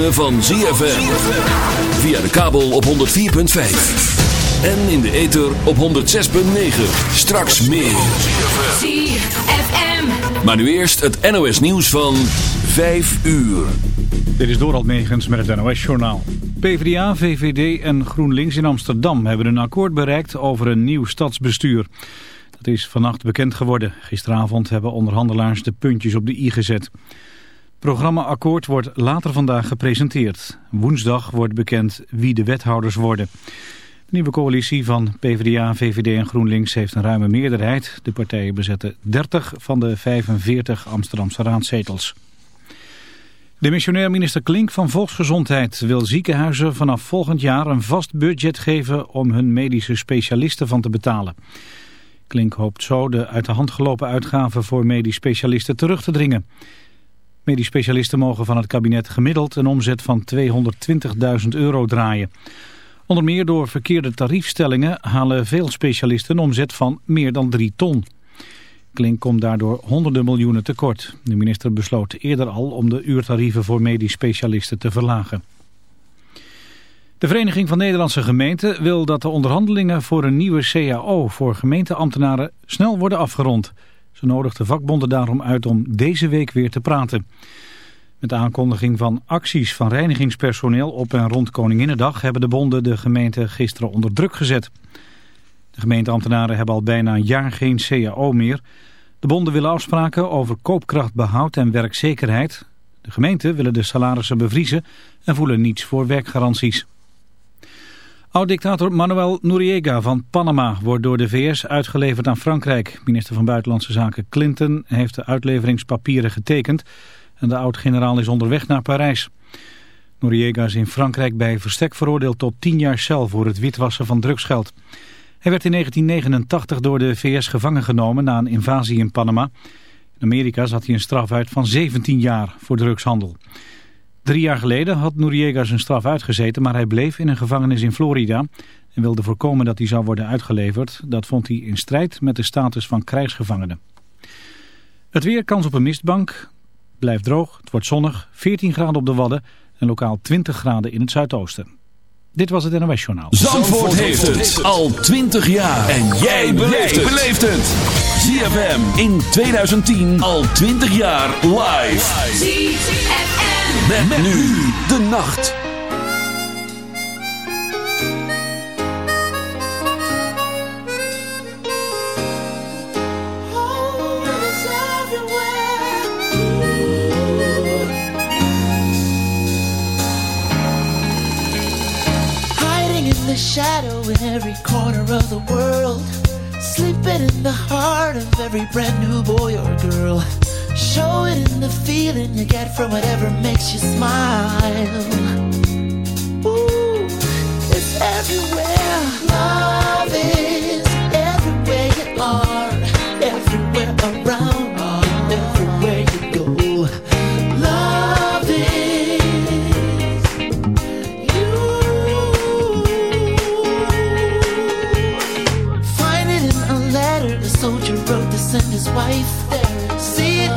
ritme van ZFM. Via de kabel op 104.5. En in de ether op 106.9. Straks meer. ZFM. Maar nu eerst het NOS nieuws van 5 uur. Dit is Dorald Megens met het NOS-journaal. PvdA, VVD en GroenLinks in Amsterdam hebben een akkoord bereikt over een nieuw stadsbestuur. Dat is vannacht bekend geworden. Gisteravond hebben onderhandelaars de puntjes op de i gezet. Programmaakkoord wordt later vandaag gepresenteerd. Woensdag wordt bekend wie de wethouders worden. De nieuwe coalitie van PvdA, VVD en GroenLinks heeft een ruime meerderheid. De partijen bezetten 30 van de 45 Amsterdamse raadzetels. De missionair minister Klink van Volksgezondheid wil ziekenhuizen vanaf volgend jaar een vast budget geven om hun medische specialisten van te betalen. Klink hoopt zo de uit de hand gelopen uitgaven voor medisch specialisten terug te dringen. Medisch specialisten mogen van het kabinet gemiddeld een omzet van 220.000 euro draaien. Onder meer door verkeerde tariefstellingen halen veel specialisten een omzet van meer dan 3 ton. Klink komt daardoor honderden miljoenen tekort. De minister besloot eerder al om de uurtarieven voor medisch specialisten te verlagen. De Vereniging van Nederlandse Gemeenten wil dat de onderhandelingen voor een nieuwe CAO voor gemeenteambtenaren snel worden afgerond. Ze nodigt de vakbonden daarom uit om deze week weer te praten. Met de aankondiging van acties van reinigingspersoneel op en rond Koninginnedag hebben de bonden de gemeente gisteren onder druk gezet. De gemeenteambtenaren hebben al bijna een jaar geen CAO meer. De bonden willen afspraken over koopkrachtbehoud en werkzekerheid. De gemeenten willen de salarissen bevriezen en voelen niets voor werkgaranties. Oud-dictator Manuel Noriega van Panama wordt door de VS uitgeleverd aan Frankrijk. Minister van Buitenlandse Zaken Clinton heeft de uitleveringspapieren getekend en de oud-generaal is onderweg naar Parijs. Noriega is in Frankrijk bij verstek veroordeeld tot 10 jaar cel voor het witwassen van drugsgeld. Hij werd in 1989 door de VS gevangen genomen na een invasie in Panama. In Amerika zat hij een straf uit van 17 jaar voor drugshandel. Drie jaar geleden had Noriega zijn straf uitgezeten, maar hij bleef in een gevangenis in Florida en wilde voorkomen dat hij zou worden uitgeleverd. Dat vond hij in strijd met de status van krijgsgevangene. Het weer, kans op een mistbank, blijft droog, het wordt zonnig, 14 graden op de Wadden en lokaal 20 graden in het zuidoosten. Dit was het NOS Journaal. Zandvoort, heeft het al 20 jaar. En jij beleeft het. ZFM in 2010 al 20 jaar live. ZFM. Met, met nu de nacht. The shadow in every corner of the world. Sleeping in the heart of every brand new boy or girl. Show it in the feeling you get from whatever makes you smile. Ooh, it's everywhere. Love is everywhere you are, everywhere around, everywhere you go. Love is you. Find it in a letter soldier wrote to send his wife. It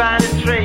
find a tree.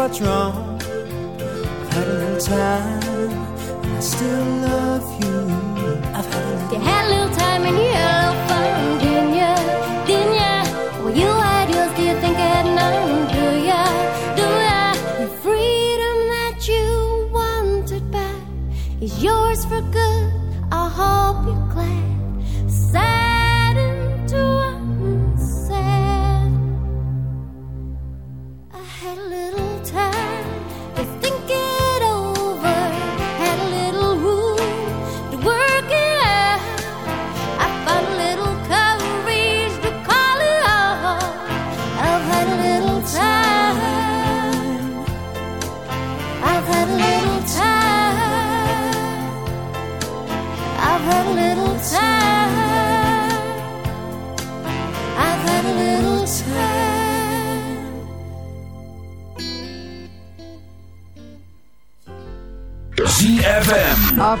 what's wrong.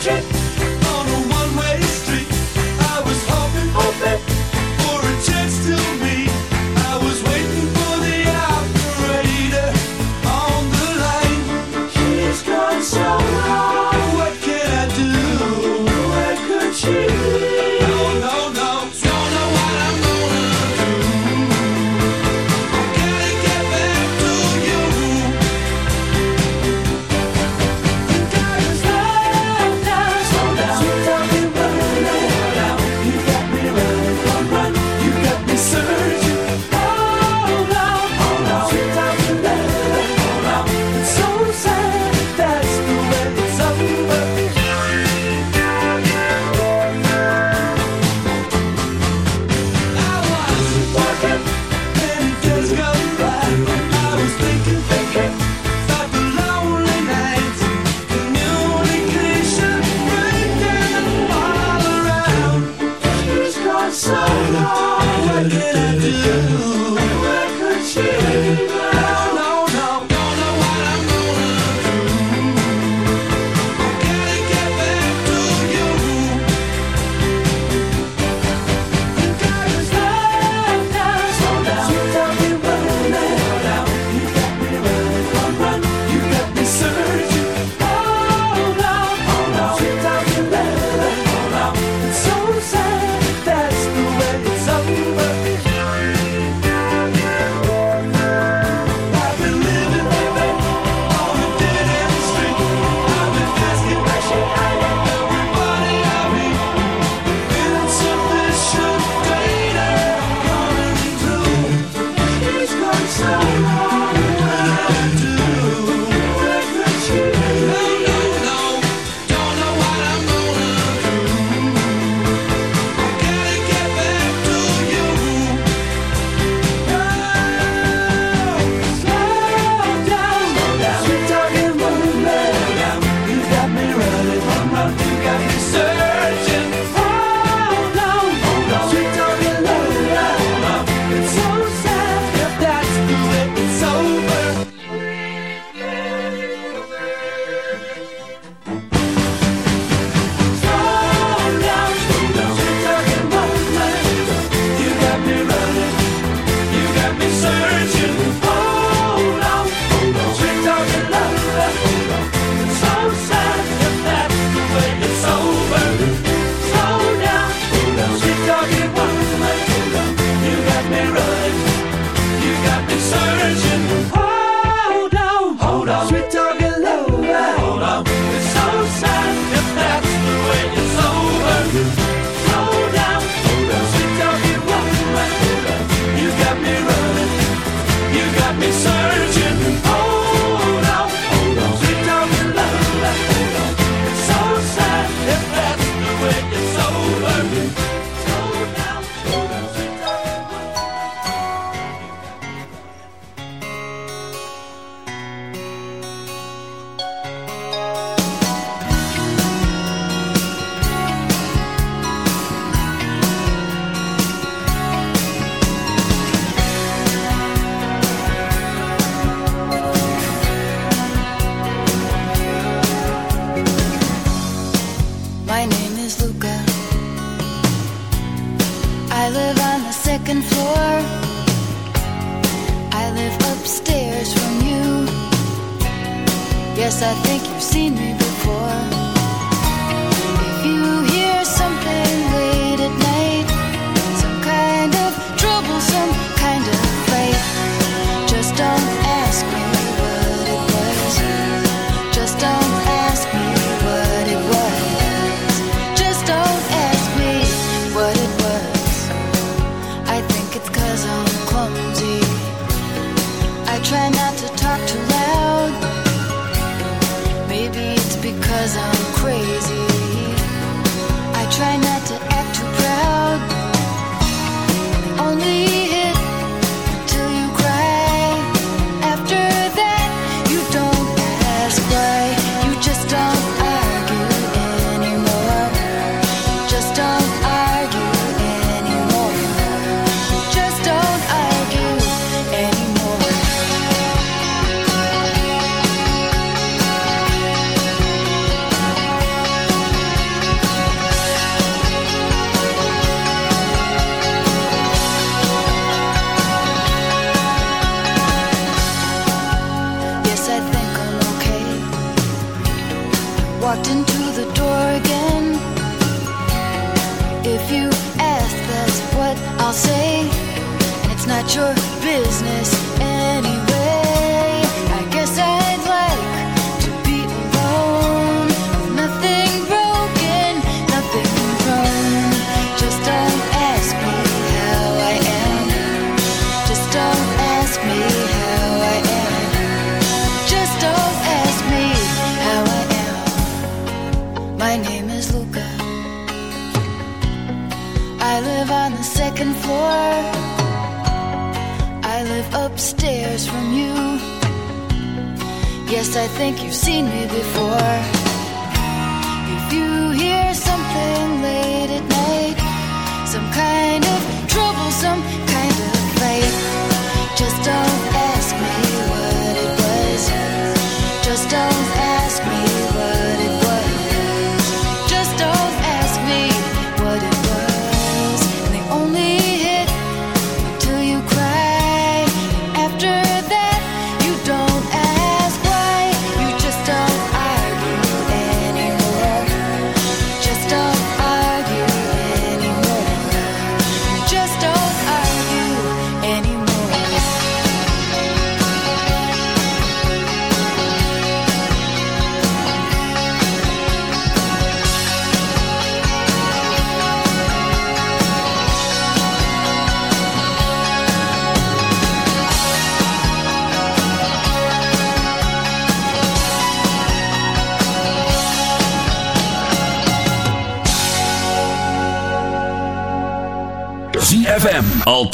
trip.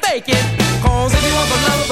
fake it. Cause the love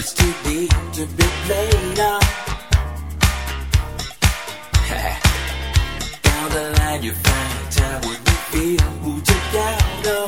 It's too deep to be played now. Down the line, you find out what you feel. Who took out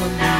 up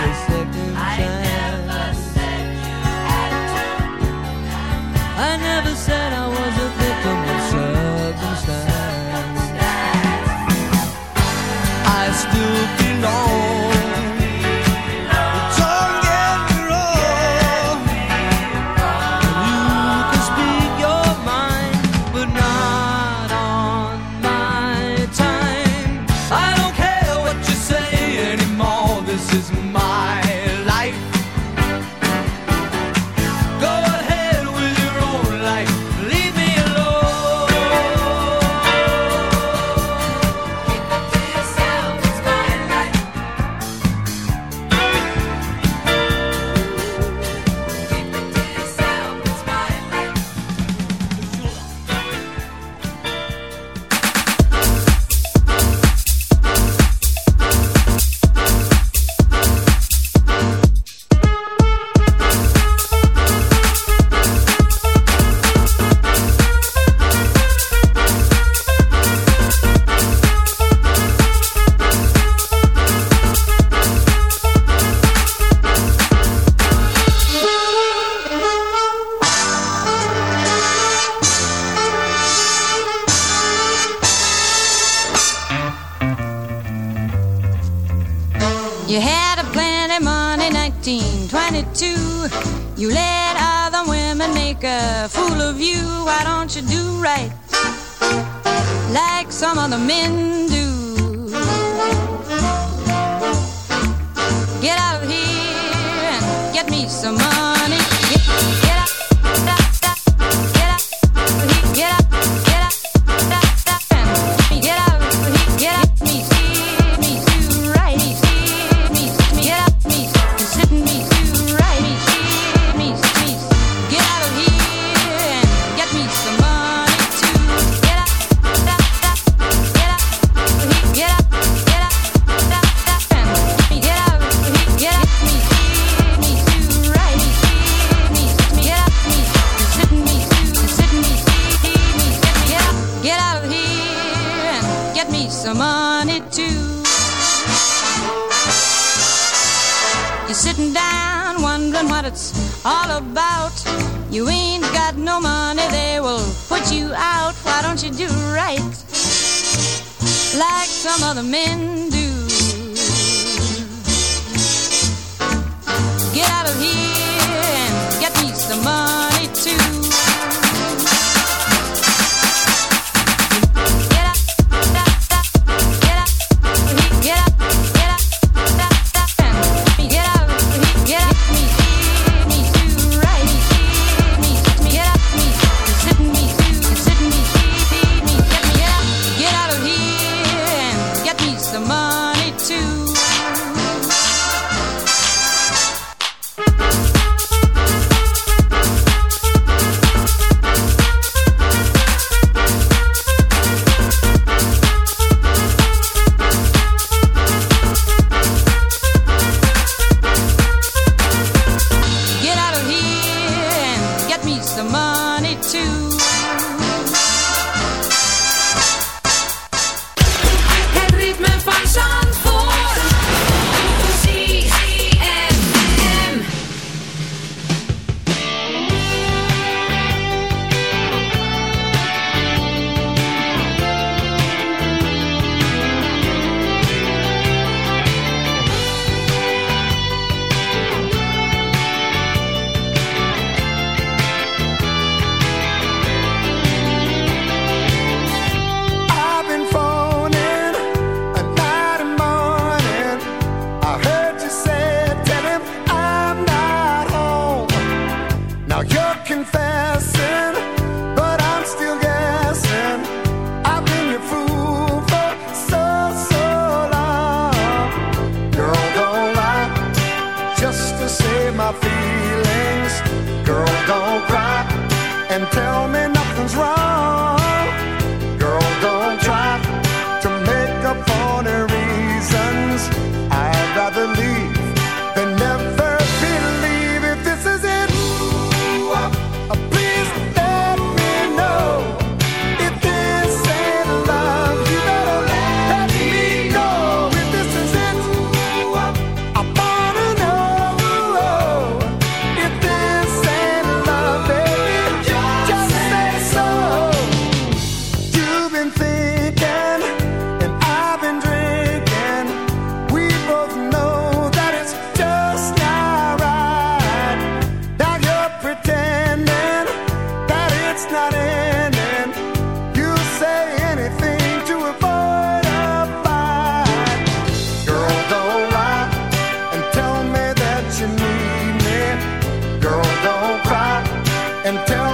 and tell